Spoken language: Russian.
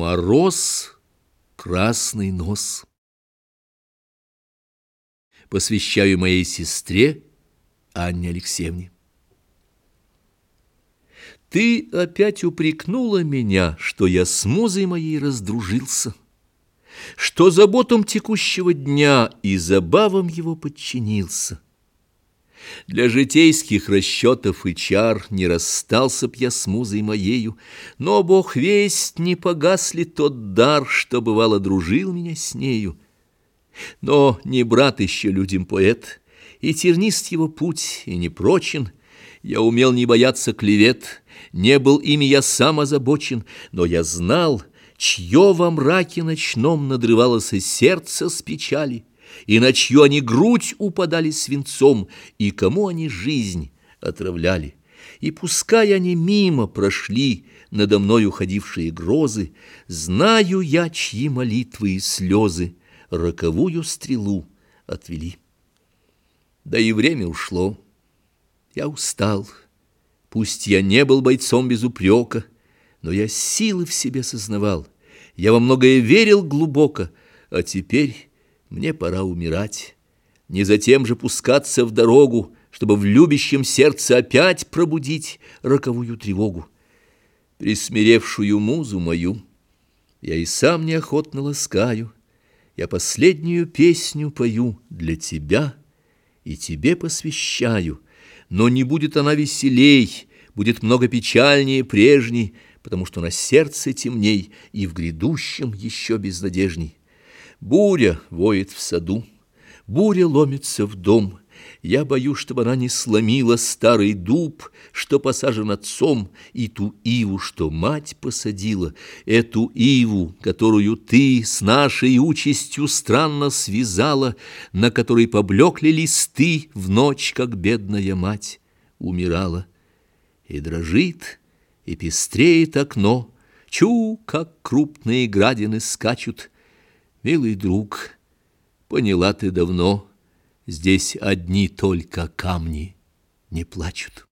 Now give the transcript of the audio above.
Мороз, красный нос. Посвящаю моей сестре Анне Алексеевне. Ты опять упрекнула меня, что я с музой моей раздружился, что заботам текущего дня и забавам его подчинился. Для житейских расчетов и чар не расстался б я с музой моею, но, Бог весть, не погас ли тот дар, что, бывало, дружил меня с нею. Но не брат еще людям поэт, и тернист его путь, и не прочен. Я умел не бояться клевет, не был ими я сам озабочен, но я знал, чье во мраке ночном надрывалось сердце с печали и на чью они грудь упадали свинцом, и кому они жизнь отравляли. И пускай они мимо прошли надо мной уходившие грозы, знаю я, чьи молитвы и слезы роковую стрелу отвели. Да и время ушло. Я устал. Пусть я не был бойцом без упрека, но я силы в себе сознавал. Я во многое верил глубоко, а теперь мне пора умирать, не затем же пускаться в дорогу, чтобы в любящем сердце опять пробудить роковую тревогу. Присмиревшую музу мою я и сам неохотно ласкаю, я последнюю песню пою для тебя и тебе посвящаю, но не будет она веселей, будет много печальнее прежней, потому что на сердце темней и в грядущем еще безнадежней. Буря воет в саду, буря ломится в дом. Я боюсь, чтобы она не сломила старый дуб, что посажен отцом, и ту иву, что мать посадила, эту иву, которую ты с нашей участью странно связала, на которой поблекли листы в ночь, как бедная мать умирала. И дрожит, и пестреет окно, чу, как крупные градины скачут, Милый друг, поняла ты давно, Здесь одни только камни не плачут.